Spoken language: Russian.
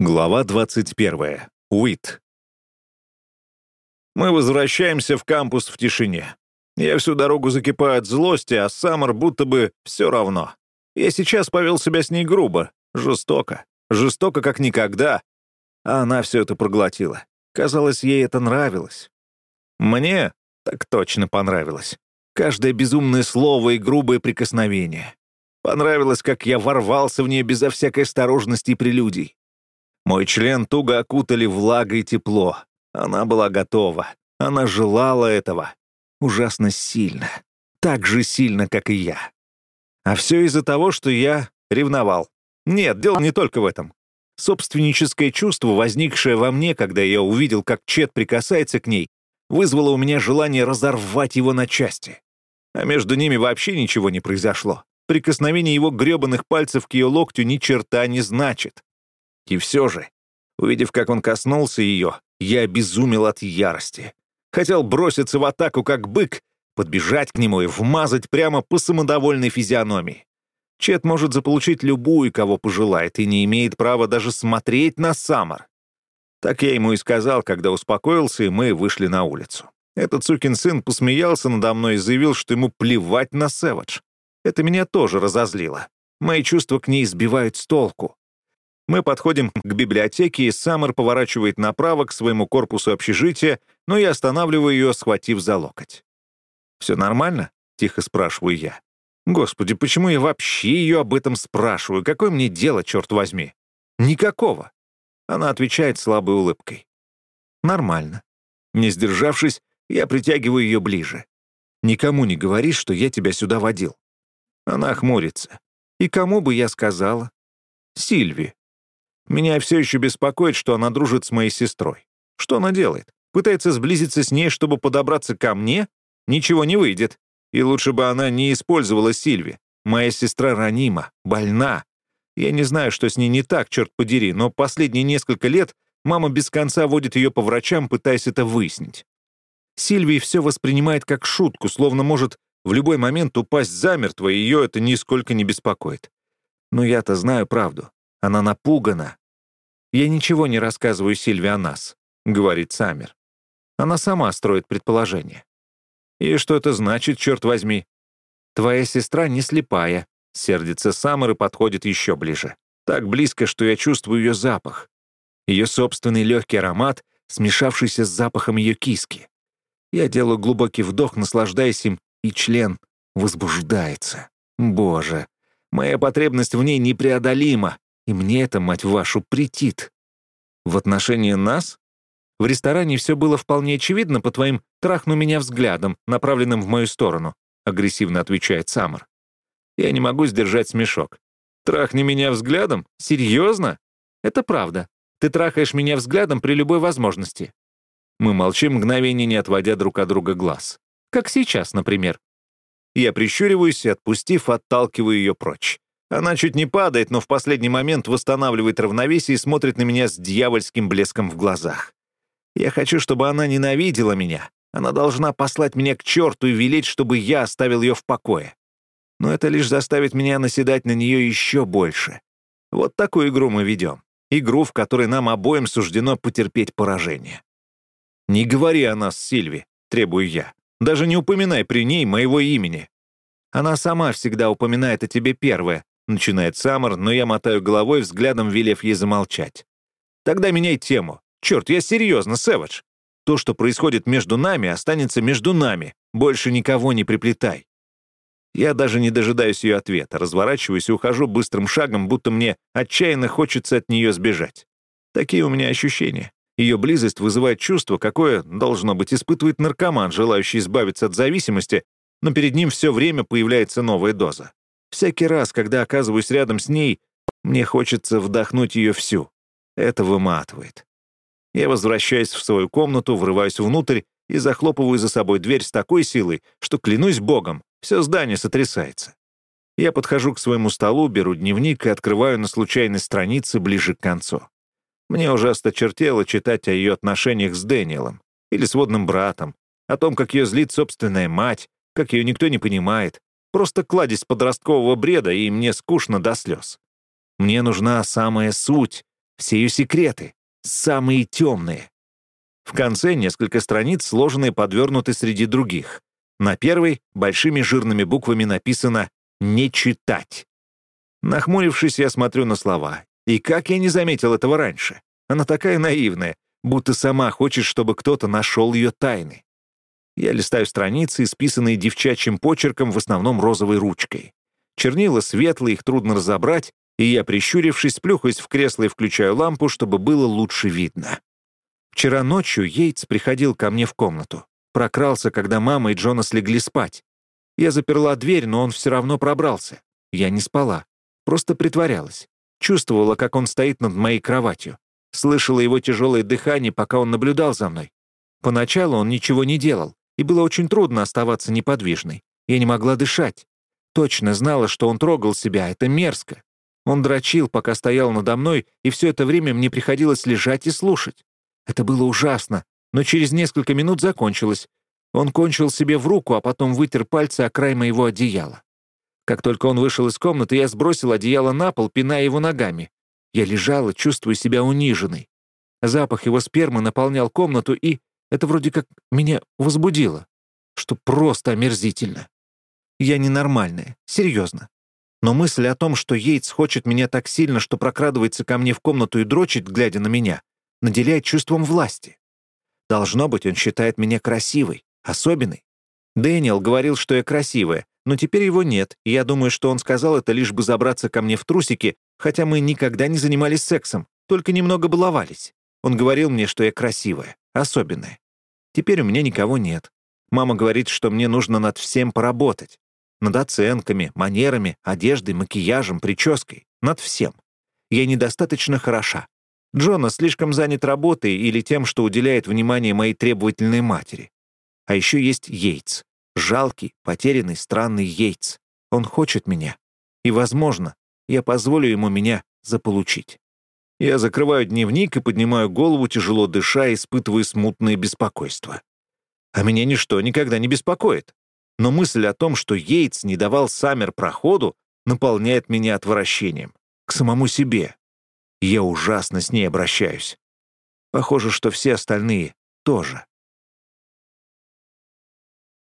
Глава 21. Уит. Мы возвращаемся в кампус в тишине. Я всю дорогу закипаю от злости, а Саммер будто бы все равно. Я сейчас повел себя с ней грубо, жестоко. Жестоко, как никогда. А она все это проглотила. Казалось, ей это нравилось. Мне так точно понравилось. Каждое безумное слово и грубое прикосновение. Понравилось, как я ворвался в нее безо всякой осторожности и прелюдий. Мой член туго окутали влага и тепло. Она была готова. Она желала этого. Ужасно сильно. Так же сильно, как и я. А все из-за того, что я ревновал. Нет, дело не только в этом. Собственническое чувство, возникшее во мне, когда я увидел, как Чет прикасается к ней, вызвало у меня желание разорвать его на части. А между ними вообще ничего не произошло. Прикосновение его гребаных пальцев к ее локтю ни черта не значит. И все же, увидев, как он коснулся ее, я обезумел от ярости. Хотел броситься в атаку, как бык, подбежать к нему и вмазать прямо по самодовольной физиономии. Чет может заполучить любую, кого пожелает, и не имеет права даже смотреть на Саммер. Так я ему и сказал, когда успокоился, и мы вышли на улицу. Этот сукин сын посмеялся надо мной и заявил, что ему плевать на Сэвидж. Это меня тоже разозлило. Мои чувства к ней сбивают с толку. Мы подходим к библиотеке, и Саммер поворачивает направо к своему корпусу общежития, но я останавливаю ее, схватив за локоть. «Все нормально?» — тихо спрашиваю я. «Господи, почему я вообще ее об этом спрашиваю? Какое мне дело, черт возьми?» «Никакого». Она отвечает слабой улыбкой. «Нормально». Не сдержавшись, я притягиваю ее ближе. «Никому не говори, что я тебя сюда водил». Она хмурится. «И кому бы я сказала?» «Сильви». Меня все еще беспокоит, что она дружит с моей сестрой. Что она делает? Пытается сблизиться с ней, чтобы подобраться ко мне? Ничего не выйдет. И лучше бы она не использовала Сильви. Моя сестра ранима, больна. Я не знаю, что с ней не так, черт подери, но последние несколько лет мама без конца водит ее по врачам, пытаясь это выяснить. Сильвия все воспринимает как шутку, словно может в любой момент упасть замертво, и ее это нисколько не беспокоит. Но я-то знаю правду. Она напугана. «Я ничего не рассказываю Сильве о нас», — говорит Саммер. Она сама строит предположение. «И что это значит, черт возьми?» «Твоя сестра не слепая», — сердится Саммер и подходит еще ближе. Так близко, что я чувствую ее запах. Ее собственный легкий аромат, смешавшийся с запахом ее киски. Я делаю глубокий вдох, наслаждаясь им, и член возбуждается. Боже, моя потребность в ней непреодолима. И мне это, мать вашу, претит. В отношении нас? В ресторане все было вполне очевидно по твоим «трахну меня взглядом», направленным в мою сторону, агрессивно отвечает Саммер. Я не могу сдержать смешок. «Трахни меня взглядом? Серьезно?» «Это правда. Ты трахаешь меня взглядом при любой возможности». Мы молчим мгновение, не отводя друг от друга глаз. Как сейчас, например. Я прищуриваюсь и, отпустив, отталкиваю ее прочь. Она чуть не падает, но в последний момент восстанавливает равновесие и смотрит на меня с дьявольским блеском в глазах. Я хочу, чтобы она ненавидела меня. Она должна послать меня к черту и велеть, чтобы я оставил ее в покое. Но это лишь заставит меня наседать на нее еще больше. Вот такую игру мы ведем. Игру, в которой нам обоим суждено потерпеть поражение. «Не говори о нас, Сильви», — требую я. «Даже не упоминай при ней моего имени». Она сама всегда упоминает о тебе первое, Начинает Саммер, но я мотаю головой, взглядом велев ей замолчать. Тогда меняй тему. Черт, я серьезно, Сэвидж. То, что происходит между нами, останется между нами. Больше никого не приплетай. Я даже не дожидаюсь ее ответа, разворачиваюсь и ухожу быстрым шагом, будто мне отчаянно хочется от нее сбежать. Такие у меня ощущения. Ее близость вызывает чувство, какое, должно быть, испытывает наркоман, желающий избавиться от зависимости, но перед ним все время появляется новая доза. Всякий раз, когда оказываюсь рядом с ней, мне хочется вдохнуть ее всю. Это выматывает. Я возвращаюсь в свою комнату, врываюсь внутрь и захлопываю за собой дверь с такой силой, что, клянусь богом, все здание сотрясается. Я подхожу к своему столу, беру дневник и открываю на случайной странице ближе к концу. Мне уже осточертело читать о ее отношениях с Дэниелом или с водным братом, о том, как ее злит собственная мать, как ее никто не понимает, Просто кладезь подросткового бреда, и мне скучно до слез. Мне нужна самая суть, все ее секреты, самые темные. В конце несколько страниц сложены и подвернуты среди других. На первой большими жирными буквами написано «Не читать». Нахмурившись, я смотрю на слова. И как я не заметил этого раньше? Она такая наивная, будто сама хочет, чтобы кто-то нашел ее тайны. Я листаю страницы, исписанные девчачьим почерком, в основном розовой ручкой. Чернила светлые, их трудно разобрать, и я, прищурившись, плюхаюсь в кресло и включаю лампу, чтобы было лучше видно. Вчера ночью Йейтс приходил ко мне в комнату. Прокрался, когда мама и Джонас легли спать. Я заперла дверь, но он все равно пробрался. Я не спала. Просто притворялась. Чувствовала, как он стоит над моей кроватью. Слышала его тяжелое дыхание, пока он наблюдал за мной. Поначалу он ничего не делал, и было очень трудно оставаться неподвижной. Я не могла дышать. Точно знала, что он трогал себя, это мерзко. Он дрочил, пока стоял надо мной, и все это время мне приходилось лежать и слушать. Это было ужасно, но через несколько минут закончилось. Он кончил себе в руку, а потом вытер пальцы о край моего одеяла. Как только он вышел из комнаты, я сбросил одеяло на пол, пиная его ногами. Я лежала, чувствуя себя униженной. Запах его спермы наполнял комнату, и это вроде как меня возбудило, что просто омерзительно. Я ненормальная, серьезно. Но мысль о том, что Йейтс хочет меня так сильно, что прокрадывается ко мне в комнату и дрочит, глядя на меня, наделяет чувством власти. Должно быть, он считает меня красивой, особенной. Дэниел говорил, что я красивая, но теперь его нет, и я думаю, что он сказал это лишь бы забраться ко мне в трусики, хотя мы никогда не занимались сексом, только немного баловались. Он говорил мне, что я красивая, особенная. Теперь у меня никого нет. Мама говорит, что мне нужно над всем поработать. Над оценками, манерами, одеждой, макияжем, прической. Над всем. Я недостаточно хороша. Джона слишком занят работой или тем, что уделяет внимание моей требовательной матери. А еще есть Йейтс. Жалкий, потерянный, странный Йейтс. Он хочет меня. И, возможно, я позволю ему меня заполучить. Я закрываю дневник и поднимаю голову, тяжело дыша, испытывая смутное беспокойство. А меня ничто никогда не беспокоит. Но мысль о том, что Йейтс не давал Саммер проходу, наполняет меня отвращением. К самому себе. Я ужасно с ней обращаюсь. Похоже, что все остальные тоже.